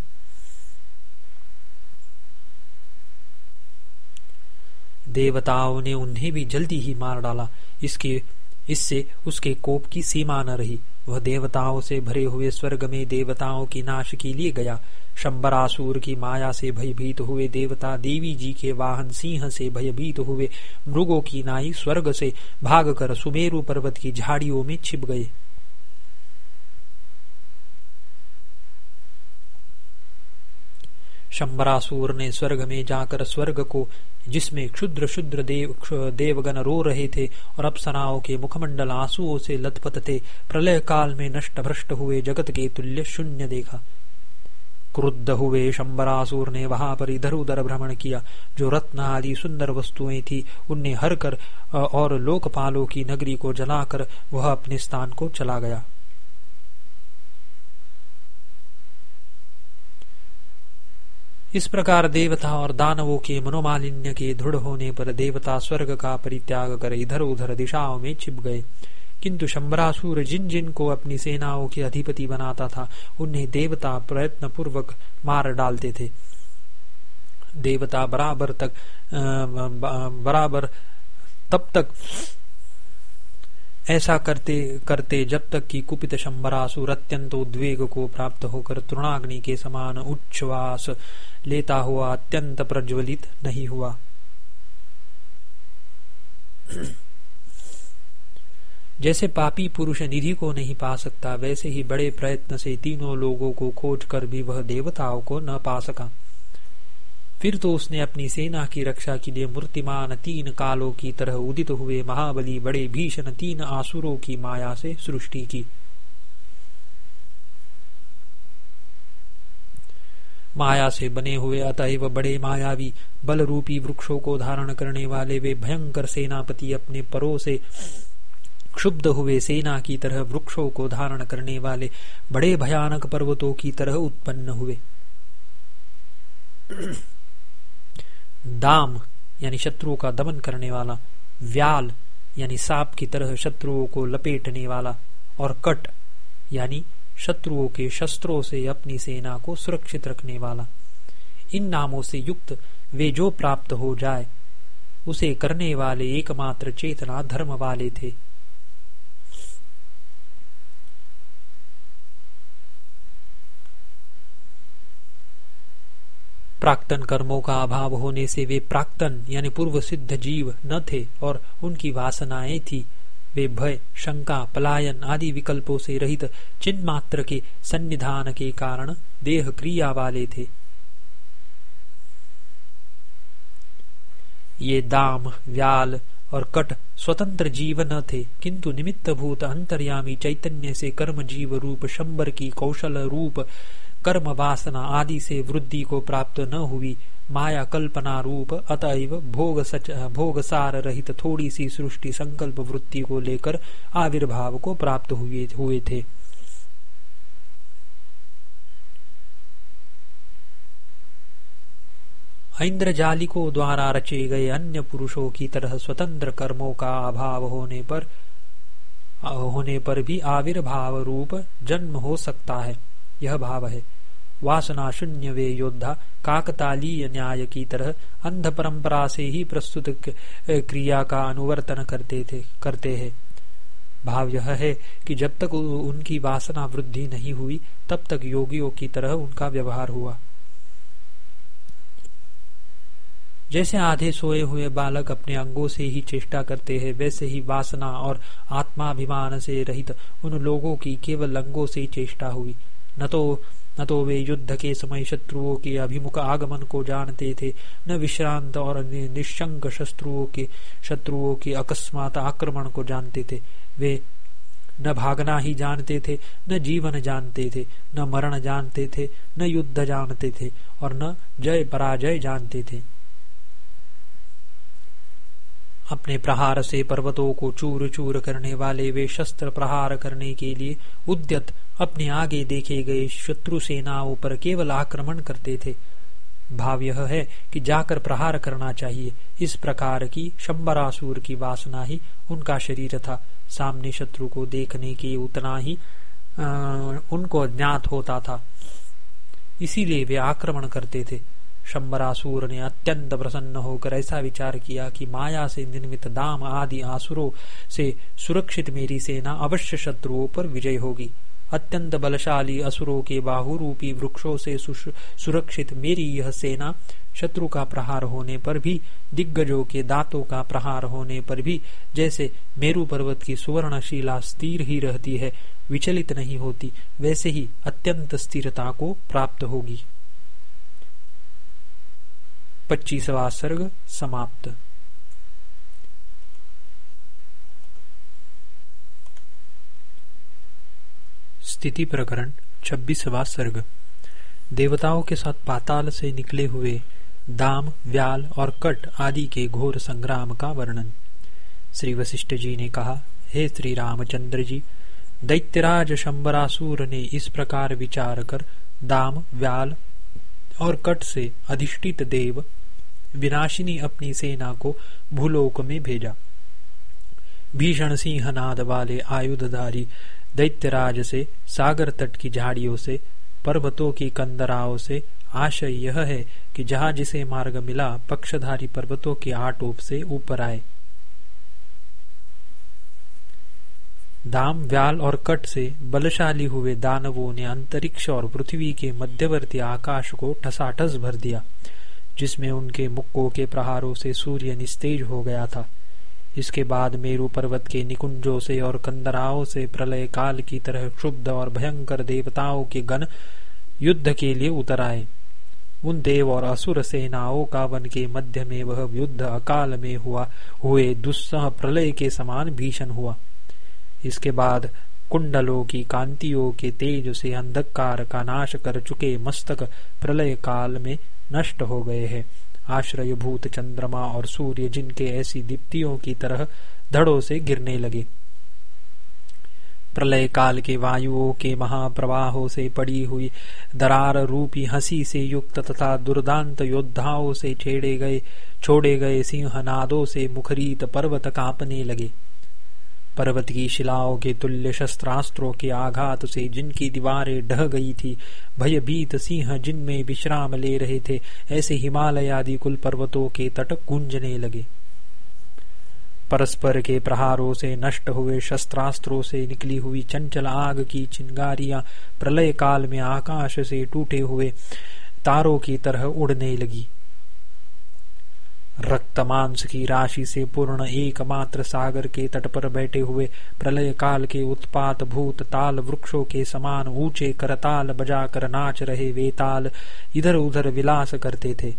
Speaker 1: देवताओं ने उन्हें भी जल्दी ही मार डाला। इसके, इससे उसके कोप की सीमा न रही। वह देवताओं से भरे हुए स्वर्ग में देवताओं की नाश के लिए गया। शंबरासुर की माया से भयभीत हुए देवता देवी जी के वाहन सिंह से भयभीत हुए मृगों की नाई स्वर्ग से भागकर सुमेरु पर्वत की झाड़ियों में छिप गए। शंबरासुर ने स्वर्ग में जाकर स्वर्ग को जिसमें क्षुद्र शुद्र देव देवगण रो रहे थे और अप्सराओं के मुखमंडल आंसुओं से लथपथ थे प्रलय काल में नष्ट भ्रष्ट हुए जगत के तुल्य शून्य देखा। क्रुद्ध हुए शंबरासुर ने वहाँ पर इधर उधर भ्रमण किया। जो रत्न आदि सुंदर वस्तुएँ थी उन्हें हर कर और लोकपालों की नगरी को जलाकर वह अपने स्थान को चला गया। इस प्रकार देवता और दानवों के मनोमालिन्य के दृढ़ होने पर देवता स्वर्ग का परित्याग कर इधर उधर दिशाओं में छिप गए। किंतु शंबरासुर जिन जिन को अपनी सेनाओं के अधिपति बनाता था, उन्हें देवता प्रयत्न पूर्वक मार डालते थे। देवता बराबर तक बराबर तब तक ऐसा करते करते जब तक कि कुपित शंबरासुर अत्यंत उद्वेग को प्राप्त होकर तृणाग्नि के समान उच्छ्वास लेता हुआ अत्यंत प्रज्वलित नहीं हुआ। जैसे पापी पुरुष निधि को नहीं पा सकता, वैसे ही बड़े प्रयत्न से तीनों लोगों को खोज कर भी वह देवताओं को न पा सका। फिर तो उसने अपनी सेना की रक्षा के लिए मूर्तिमान तीन कालों की तरह उदित हुए महाबली बड़े भीषण तीन आसुरों की माया से सृष्टि की। माया से बने हुए अतएव बड़े मायावी बल रूपी वृक्षों को धारण करने वाले वे भयंकर सेनापति अपने परों से, क्षुब्ध हुए सेना की तरह वृक्षों को धारण करने वाले बड़े भयानक पर्वतों की तरह उत्पन्न हुए। दाम, यानी शत्रुओं का दमन करने वाला, व्याल, यानी सांप की तरह शत्रुओं को लपेटने वाला, और कट, यानी शत्रुओं के शस्त्रों से अपनी सेना को सुरक्षित रखने वाला। इन नामों से युक्त वे जो प्राप्त हो जाए, उसे करने वाले एकमात्र चेतना धर्म वाले थे। प्राक्तन कर्मों का अभाव होने से वे प्राक्तन, यानी पूर्व सिद्ध जीव, न थे और उनकी वासनाएँ थी। वे भय शंका, पलायन आदि विकल्पों से रहित चिन्ह मात्र के सन्निधान के कारण देह क्रिया वाले थे। ये दाम, व्याल और कट स्वतंत्र जीव न थे, किंतु निमित्त भूत अंतर्यामी चैतन्य से कर्म जीव रूप शंबर की कौशल रूप, कर्म वासना आदि से वृद्धि को प्राप्त न हुई माया कल्पना रूप अतएव भोग सच भोग सार रहित थोड़ी सी सृष्टि संकल्प वृत्ति को लेकर आविर्भाव को प्राप्त हुए हुए थे। इंद्रजालिकों द्वारा रचे गए अन्य पुरुषों की तरह स्वतंत्र कर्मों का अभाव होने पर होने पर भी आविर्भाव रूप जन्म हो सकता है। यह भाव है। वासना शून्य वे योद्धा, काकतालीय न्याय की तरह अंध परंपरा से ही प्रस्तुत क्रिया का अनुवर्तन करते थे, करते हैं। भाव यह है कि जब तक उनकी वासना वृद्धि नहीं हुई, तब तक योगियों की तरह उनका व्यवहार हुआ। जैसे आधे सोए हुए बालक अपने अंगों से ही चेष्टा करते हैं, वैसे ही वासना और आत्माभिमान से रहित उन लोगों की केवल अंगों से चेष्टा हुई। न तो न तो वे युद्ध के समय शत्रुओं के अभिमुख आगमन को जानते थे, न विश्रांत और निशंक शत्रुओं के शत्रुओं के अकस्मात आक्रमण को जानते थे। वे न भागना ही जानते थे, न जीवन जानते थे, न मरण जानते थे, न युद्ध जानते थे और न जय पराजय जानते थे। अपने प्रहार से पर्वतों को चूर चूर करने वाले वे शस्त्र प्रहार करने के लिए उद्यत अपने आगे देखे गए शत्रु सेनाओं पर केवल आक्रमण करते थे। भाव यह है कि जाकर प्रहार करना चाहिए। इस प्रकार की शंबरासुर की वासना ही उनका शरीर था। सामने शत्रु को देखने के उतना ही आ, उनको ज्ञात होता था। इसीलिए वे आक्रमण करते थे। शंबरासुर ने अत्यंत प्रसन्न होकर ऐसा विचार किया कि माया से निर्मित दाम आदि आसुरों से सुरक्षित मेरी सेना अवश्य शत्रुओं पर विजय होगी। अत्यंत बलशाली असुरों के बाहुरूपी वृक्षों से सुरक्षित मेरी यह सेना शत्रु का प्रहार होने पर भी, दिग्गजों के दांतों का प्रहार होने पर भी, जैसे मेरु पर्वत की सुवर्णशिला स्थिर ही रहती है, विचलित नहीं होती, वैसे ही अत्यंत स्थिरता को प्राप्त होगी। पच्चीसवा सर्ग समाप्त। स्थिति प्रकरण, छब्बीसवा सर्ग। देवताओं के साथ पाताल से निकले हुए दाम, व्याल और कट आदि के घोर संग्राम का वर्णन। श्री वशिष्ठ जी ने कहा, हे श्री रामचंद्र जी, दैत्यराज शंबरासुर ने इस प्रकार विचार कर दाम, व्याल और कट से अधिष्ठित देव विनाशिनी अपनी सेना को भूलोक में भेजा। भीषण सिंहनाद वाले आयुधधारी दैत्यराज से, सागर तट की झाड़ियों से, पर्वतों की कंदराओं से, आशय यह है कि जहाँ जिसे मार्ग मिला, पक्षधारी पर्वतों के आटोप से ऊपर आए। दाम, व्याल और कट से बलशाली हुए दानवों ने अंतरिक्ष और पृथ्वी के मध्यवर्ती आकाश को ठसाठस भर दिया, जिसमें उनके मुक्कों के प्रहारों से सूर्य निस्तेज हो गया था। इसके बाद मेरु पर्वत के निकुंजों से और कंदराओं से प्रलय काल की तरह क्षुब्ध और भयंकर देवताओं के गण युद्ध के लिए उतर आए। उन देव और असुर सेनाओं का वन के मध्य में वह युद्ध अकाल में हुआ, हुए दुस्सह प्रलय के समान भीषण हुआ। इसके बाद कुंडलों की कांतियों के तेज से अंधकार का नाश कर चुके मस्तक प्रलय काल में नष्ट हो गए हैं। आश्रय भूत चंद्रमा और सूर्य जिनके ऐसी दीप्तियों की तरह धड़ों से गिरने लगे। प्रलय काल के वायुओं के महाप्रवाहों से पड़ी हुई दरार रूपी हँसी से युक्त तथा दुर्दांत योद्धाओं से छेड़े गए, छोड़े गए सिंहनादों से मुखरीत पर्वत कांपने लगे। पर्वत की शिलाओं के तुल्य शस्त्रास्त्रों के आघात से जिनकी दीवारें ढह गई थी, भयभीत सिंह जिनमें विश्राम ले रहे थे, ऐसे हिमालय आदि कुल पर्वतों के तट गूंजने लगे। परस्पर के प्रहारों से नष्ट हुए शस्त्रास्त्रों से निकली हुई चंचल आग की चिंगारियाँ प्रलय काल में आकाश से टूटे हुए तारों की तरह उड़ने लगी। रक्त मांस की राशि से पूर्ण एकमात्र सागर के तट पर बैठे हुए प्रलय काल के उत्पात भूत ताल वृक्षों के समान ऊँचे करताल बजाकर नाच रहे वे ताल इधर उधर विलास करते थे।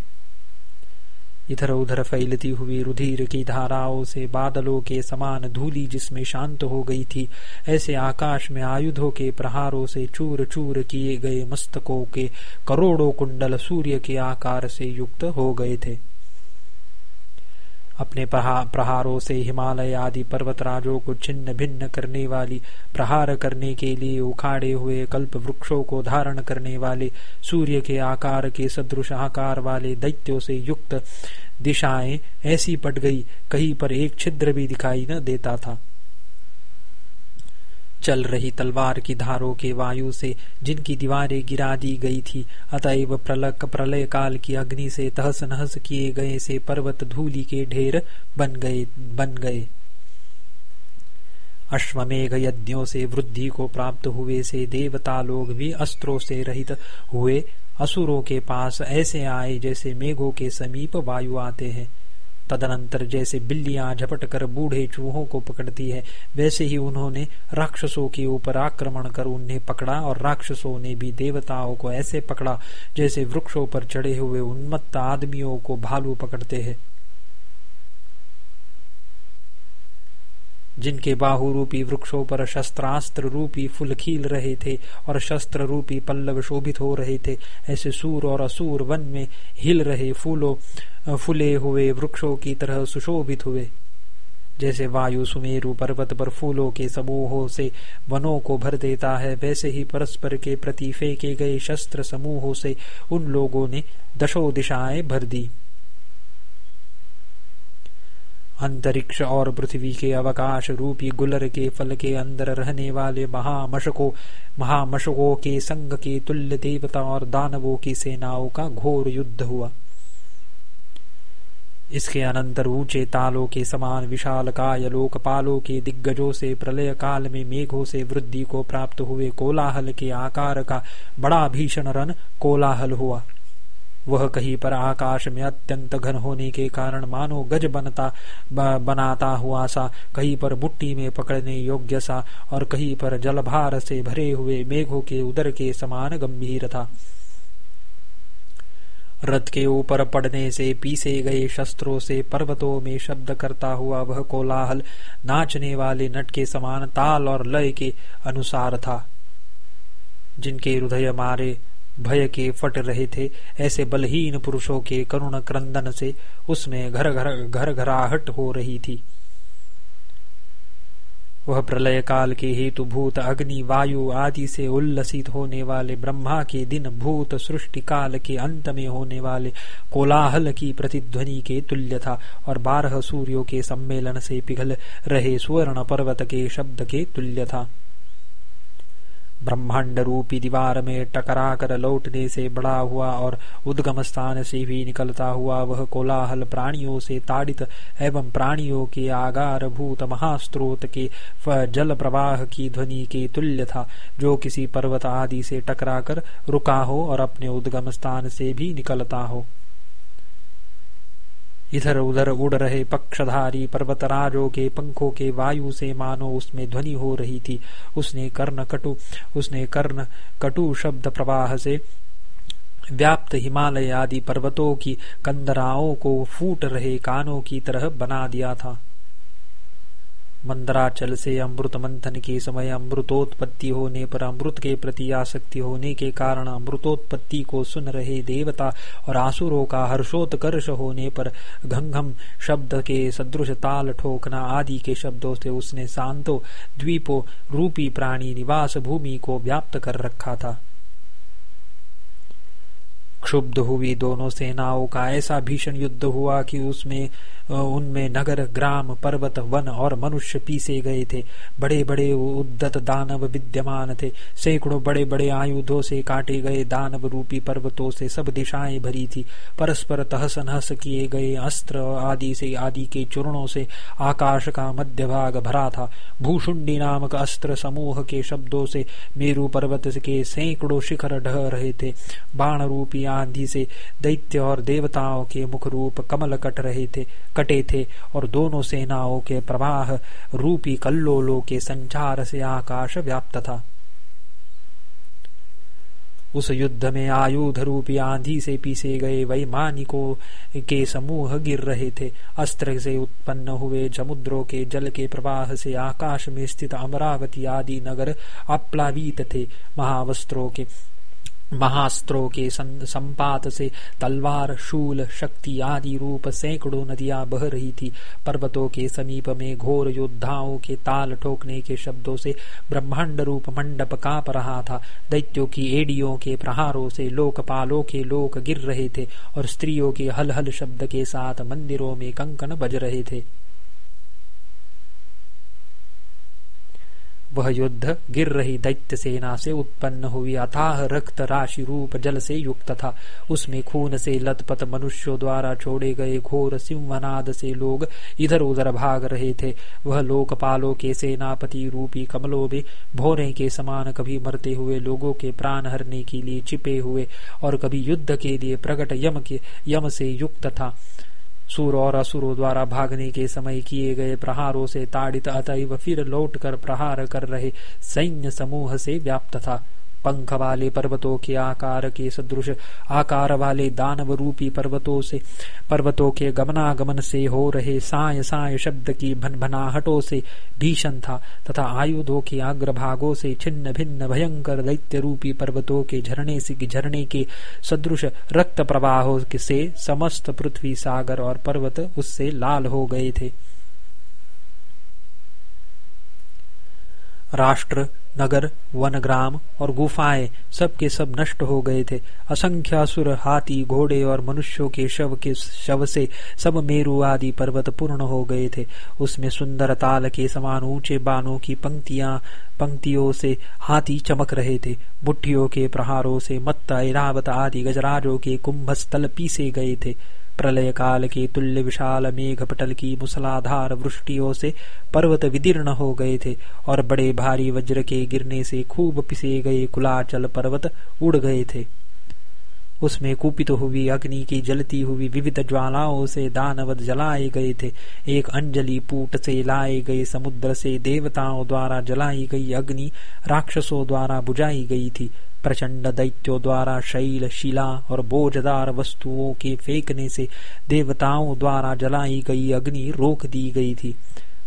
Speaker 1: इधर उधर फैलती हुई रुधिर की धाराओं से बादलों के समान धूली जिसमें शांत हो गई थी, ऐसे आकाश में आयुधों के प्रहारों से चूर चूर किए गए मस्तकों के करोड़ों कुंडल सूर्य के आकार से युक्त हो गए थे। अपने प्रहारों से हिमालय आदि पर्वतराजों को छिन्न भिन्न करने वाली, प्रहार करने के लिए उखाड़े हुए कल्प वृक्षों को धारण करने वाले, सूर्य के आकार के सदृश आकार वाले दैत्यों से युक्त दिशाएँ ऐसी पट गई, कहीं पर एक छिद्र भी दिखाई न देता था। चल रही तलवार की धारों के वायु से जिनकी दीवारें गिरा दी गई थी, अतएव प्रलक प्रलय काल की अग्नि से तहस नहस किए गए से पर्वत धूलि के ढेर बन गए बन गए। अश्वमेघ यज्ञों से वृद्धि को प्राप्त हुए से देवता लोग भी अस्त्रों से रहित हुए, असुरों के पास ऐसे आए जैसे मेघों के समीप वायु आते हैं। तदनंतर जैसे बिल्लियाँ झपट कर बूढ़े चूहों को पकड़ती है, वैसे ही उन्होंने राक्षसों के ऊपर आक्रमण कर उन्हें पकड़ा और राक्षसों ने भी देवताओं को ऐसे पकड़ा जैसे वृक्षों पर चढ़े हुए उन्मत्त आदमियों को भालू पकड़ते हैं। जिनके बाहु रूपी वृक्षों पर शस्त्रास्त्र रूपी फूल खिल रहे थे और शस्त्र रूपी पल्लव शोभित हो रहे थे, ऐसे सूर और असुर वन में हिल रहे फूलों फूले हुए वृक्षों की तरह सुशोभित हुए। जैसे वायु सुमेरु पर्वत पर फूलों के समूहों से वनों को भर देता है, वैसे ही परस्पर के प्रति फेंके गए शस्त्र समूहों से उन लोगों ने दशो दिशाएँ भर दी। अंतरिक्ष और पृथ्वी के अवकाश रूपी गुलर के फल के अंदर रहने वाले महामशकों महामशकों के संग के तुल्य देवता और दानवों की सेनाओं का घोर युद्ध हुआ। इसके अनंतर ऊँचे तालों के समान विशाल काय लोकपालों के दिग्गजों से प्रलय काल में मेघों से वृद्धि को प्राप्त हुए कोलाहल के आकार का बड़ा भीषण रन कोलाहल हुआ। वह कहीं पर आकाश में अत्यंत घन होने के कारण मानो गज बनता बनाता हुआ सा, कहीं पर बुट्टी में पकड़ने योग्य सा, और कहीं पर जलभार से भरे हुए मेघों के उदर के समान गंभीर था। रथ के ऊपर पड़ने से, पीसे गए शस्त्रों से, पर्वतों में शब्द करता हुआ वह कोलाहल नाचने वाले नट के समान ताल और लय के अनुसार था। जिनके हृदय मारे भय के फट रहे थे, ऐसे बलहीन पुरुषों के करुण क्रंदन से उसमें घर घर घर घराहट हो रही थी। वह प्रलय काल के हेतु भूत, अग्नि, वायु आदि से उल्लसित होने वाले ब्रह्मा के दिन, भूत सृष्टि काल के अंत में होने वाले कोलाहल की प्रतिध्वनि के तुल्य था और बारह सूर्यों के सम्मेलन से पिघल रहे सुवर्ण पर्वत के शब्द के तुल्य था। ब्रह्मांड रूपी दीवार में टकरा कर लौटने से बड़ा हुआ और उद्गम स्थान से भी निकलता हुआ वह कोलाहल प्राणियों से ताड़ित एवं प्राणियों के आगार भूत महास्त्रोत के जल प्रवाह की ध्वनि के तुल्य था, जो किसी पर्वत आदि से टकरा कर रुका हो और अपने उद्गम स्थान से भी निकलता हो। इधर उधर उड़ रहे पक्षधारी पर्वतराजों के पंखों के वायु से मानो उसमें ध्वनि हो रही थी। उसने कर्ण कटु, उसने कर्ण कटु शब्द प्रवाह से व्याप्त हिमालय आदि पर्वतों की कंदराओं को फूट रहे कानों की तरह बना दिया था। मंदराचल से अमृत मंथन के समय अमृतोत्पत्ति होने पर अमृत के प्रति आसक्ति होने के कारण अमृतोत्पत्ति को सुन रहे देवता और आसुरों का हर्षोत्कर्ष होने पर घंघम शब्द के सदृश ताल ठोकना आदि के शब्दों से उसने शांतो द्वीपो रूपी प्राणी निवास भूमि को व्याप्त कर रखा था। क्षुब्ध हुई दोनों सेनाओं का ऐसा भीषण युद्ध हुआ कि उसमें उनमें नगर, ग्राम, पर्वत, वन और मनुष्य पीसे गए थे। बड़े बड़े उद्दत दानव विद्यमान थे। सैकड़ों बड़े बड़े आयुधों से काटे गए दानव रूपी पर्वतों से सब दिशाएँ भरी थी। परस्पर तहस नहस किए गए अस्त्र आदि से, आदि के चूर्णों से आकाश का मध्य भाग भरा था। भूषुंडी नामक अस्त्र समूह के शब्दों से मेरु पर्वत के सैकड़ों शिखर ढह रहे थे। बाण रूपी आंधी से दैत्य और देवताओं के मुख रूप कमल कट रहे थे। कटे थे और दोनों सेनाओं के प्रवाह रूपी कल्लोलों के संचार से आकाश व्याप्त था। उस युद्ध में आयुध रूपी आंधी से पीसे गए वैमानिकों के समूह गिर रहे थे। अस्त्र से उत्पन्न हुए समुद्रों के जल के प्रवाह से आकाश में स्थित अमरावती आदि नगर अप्लावित थे। महावस्त्रों के महास्त्रों के संपात से तलवार, शूल, शक्ति आदि रूप सैकड़ों नदियाँ बह रही थी। पर्वतों के समीप में घोर योद्धाओं के ताल ठोकने के शब्दों से ब्रह्मांड रूप मंडप काँप रहा था। दैत्यों की एडियों के प्रहारों से लोकपालों के लोक गिर रहे थे और स्त्रियों के हल हल शब्द के साथ मंदिरों में कंकन बज रहे थे। वह युद्ध गिर रही दैत्य सेना से उत्पन्न हुई अथाह रक्त राशि रूप जल से युक्त था। उसमें खून से लतपत मनुष्यों द्वारा छोड़े गए घोर सिंहनाद से लोग इधर उधर भाग रहे थे। वह लोकपालों के सेनापति रूपी कमलों में भोरे के समान कभी मरते हुए लोगों के प्राण हरने के लिए छिपे हुए और कभी युद्ध के लिए प्रकट यम के, यम से युक्त था। सुर और असुरों द्वारा भागने के समय किए गए प्रहारों से ताड़ित अतएव फिर लौटकर प्रहार कर रहे सैन्य समूह से व्याप्त था। पंख वाले पर्वतों के आकार के सदृश आकार वाले दानव रूपी पर्वतों से, पर्वतों के गमनागमन से हो रहे साय साय शब्द की भनभनाहटों से भीषण था, तथा आयुधों के अग्रभागों से छिन्न भिन्न भयंकर दैत्य रूपी पर्वतों के झरने से झरने के सदृश रक्त प्रवाहों से समस्त पृथ्वी सागर और पर्वत उससे लाल हो गए थे। राष्ट्र, नगर, वन ग्राम और गुफाएँ सब के सब नष्ट हो गए थे। असंख्य असुर, हाथी, घोड़े और मनुष्यों के शव के शव से सब मेरु आदि पर्वत पूर्ण हो गए थे। उसमें सुंदर ताल के समान ऊँचे बानों की पंक्तियाँ, पंक्तियों से हाथी चमक रहे थे। मुठ्ठियों के प्रहारों से मत्त इरावत आदि गजराजों के कुंभ स्थल पीसे गए थे। प्रलय काल के तुल्य विशाल मेघ पटल की मुसलाधार वृष्टियों से पर्वत विदीर्ण हो गए थे और बड़े भारी वज्र के गिरने से खूब पिसे गए कुलाचल पर्वत उड़ गए थे उसमें कुपित हुई अग्नि की जलती हुई विविध ज्वालाओं से दानवत जलाए गए थे एक अंजलि पूट से लाए गए समुद्र से देवताओं द्वारा जलाई गई अग्नि राक्षसों द्वारा बुझाई गई थी। प्रचंड दैत्यों द्वारा शैल, शिला और बोझदार वस्तुओं के फेंकने से देवताओं द्वारा जलाई गई अग्नि रोक दी गई थी।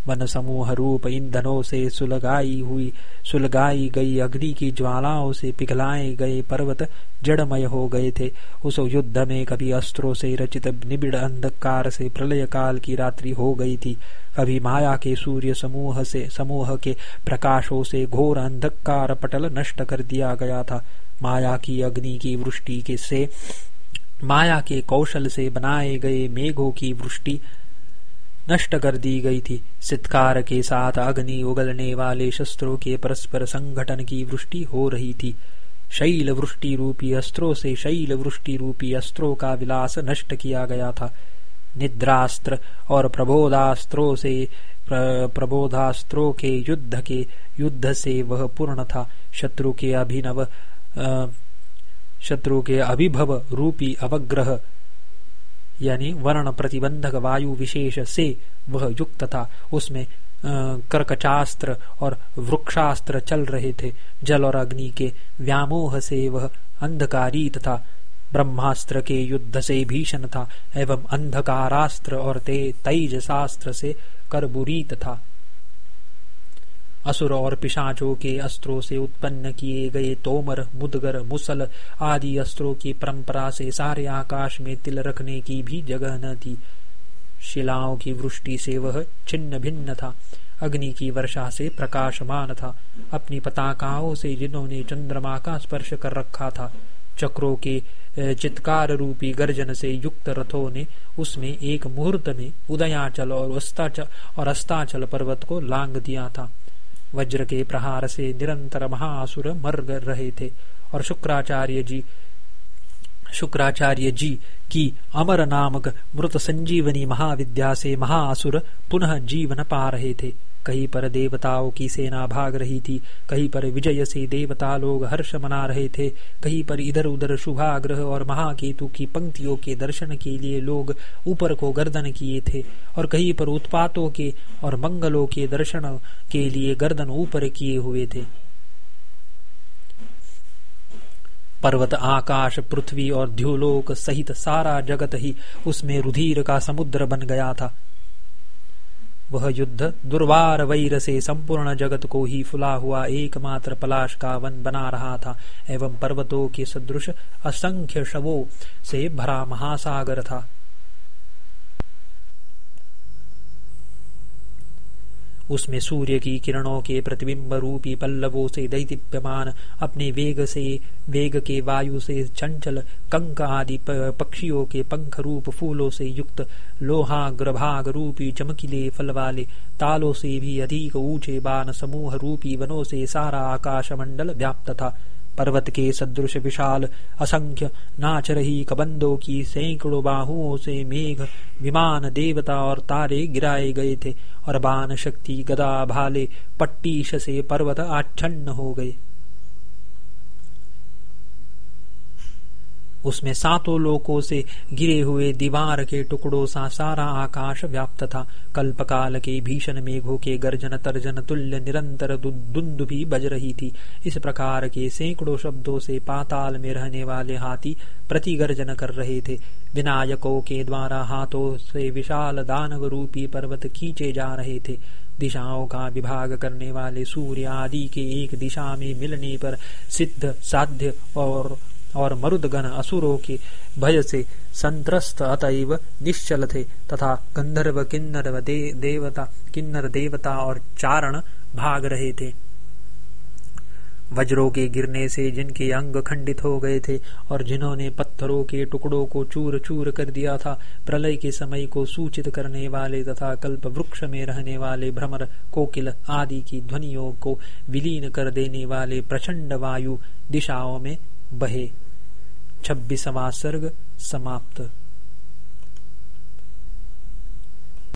Speaker 1: वन समूह रूप ईंधनों से सुलगाई हुई, सुलगाई गई अग्नि की ज्वालाओं से पिघलाए गए पर्वत जड़मय हो गए थे। उस युद्ध में कभी अस्त्रों से रचित निबिड़ अंधकार से प्रलय काल की रात्रि हो गई थी। कभी माया के सूर्य समूह से, समूह के प्रकाशों से घोर अंधकार पटल नष्ट कर दिया गया था। माया की अग्नि की वृष्टि के से, माया के कौशल से बनाए गए मेघों की वृष्टि नष्ट कर दी गई थी। सितकार के साथ अग्नि उगलने वाले शस्त्रों के परस्पर संगठन की वृष्टि हो रही थी। शैल वृष्टि रूपी अस्त्रों से शैल वृष्टि रूपी अस्त्रों का विलास नष्ट किया गया था। निद्रास्त्र और प्रबोधास्त्रों से प्रबोधास्त्रों के युद्ध के, युद्ध से वह पूर्ण था। शत्रु के अभिनव शत्रु के अभिभव रूपी अवग्रह, यानी वर्ण प्रतिबंधक वायु विशेष से वह युक्त था। उसमें कर्कचास्त्र और वृक्षास्त्र चल रहे थे। जल और अग्नि के व्यामोह से वह अंधकारी तथा ब्रह्मास्त्र के युद्ध से भीषण था, एवं अंधकारास्त्र और ते तेजशास्त्र से करबुरीत था। असुर और पिशाचों के अस्त्रों से उत्पन्न किए गए तोमर, मुदगर, मुसल आदि अस्त्रों की परंपरा से सारे आकाश में तिल रखने की भी जगह न थी। शिलाओं की वृष्टि से वह छिन्न भिन्न था, अग्नि की वर्षा से प्रकाशमान था, अपनी पताकाओं से जिन्होंने चंद्रमा का स्पर्श कर रखा था चक्रों के चित्कार रूपी गर्जन से युक्त रथों ने उसमें एक मुहूर्त में उदयाचल और और अस्ताचल पर्वत को लांग दिया था। वज्र के प्रहार से निरंतर महासुर मर रहे थे और शुक्राचार्य जी शुक्राचार्य जी की अमर नामक मृत संजीवनी महाविद्या से महासुर पुनः जीवन पा रहे थे। कहीं पर देवताओं की सेना भाग रही थी, कहीं पर विजय से देवता लोग हर्ष मना रहे थे, कहीं पर इधर उधर शुभाग्रह और महाकेतु की पंक्तियों के दर्शन के लिए लोग ऊपर को गर्दन किए थे और कहीं पर उत्पातों के और मंगलों के दर्शन के लिए गर्दन ऊपर किए हुए थे। पर्वत, आकाश, पृथ्वी और ध्युलोक सहित सारा जगत ही उसमें रुधिर का समुद्र बन गया था। वह युद्ध दुर्वार वैर से संपूर्ण जगत को ही फुला हुआ एकमात्र पलाश का वन बना रहा था, एवं पर्वतों के सदृश असंख्य शवों से भरा महासागर था। उसमें सूर्य की किरणों के प्रतिबिंब रूपी पल्लवों से दैदिप्यमान, अपने वेग से, वेग के वायु से चंचल कंक आदि पक्षियों के पंख रूप फूलों से युक्त लोहाग्रभाग रूपी चमकीले फल वाले तालों से भी अधिक ऊँचे बान समूह रूपी वनों से सारा आकाश मंडल व्याप्त था। पर्वत के सदृश विशाल, असंख्य नाच रही कबंदों की सैकड़ों बाहुओं से मेघ, विमान, देवता और तारे गिराए गए थे और बाण शक्ति गदा, भाले, पट्टीश से पर्वत आच्छन्न हो गए। उसमें सातों लोकों से गिरे हुए दीवार के टुकड़ों सा सारा आकाश व्याप्त था। कल्पकाल के भीषण मेघों के गर्जन तर्जन तुल्य निरंतर दुंद भी बज रही थी। इस प्रकार के सैकड़ों शब्दों से पाताल में रहने वाले हाथी प्रतिगर्जन कर रहे थे। विनायकों के द्वारा हाथों से विशाल दानव रूपी पर्वत खींचे जा रहे थे। दिशाओं का विभाग करने वाले सूर्य आदि के एक दिशा में मिलने पर सिद्ध, साध्य और और मरुदगण असुरों के भय से संत्रस्त अतएव निश्चल थे तथा गंधर्व किन्नर दे, देवता किन्नर देवता और चारण भाग रहे थे। वज्रों के गिरने से जिनके अंग खंडित हो गए थे और जिन्होंने पत्थरों के टुकड़ों को चूर चूर कर दिया था प्रलय के समय को सूचित करने वाले तथा कल्प वृक्ष में रहने वाले भ्रमर कोकिल आदि की ध्वनियों को विलीन कर देने वाले प्रचंड वायु दिशाओं में बहे। छब्बीसवा सर्ग समाप्त।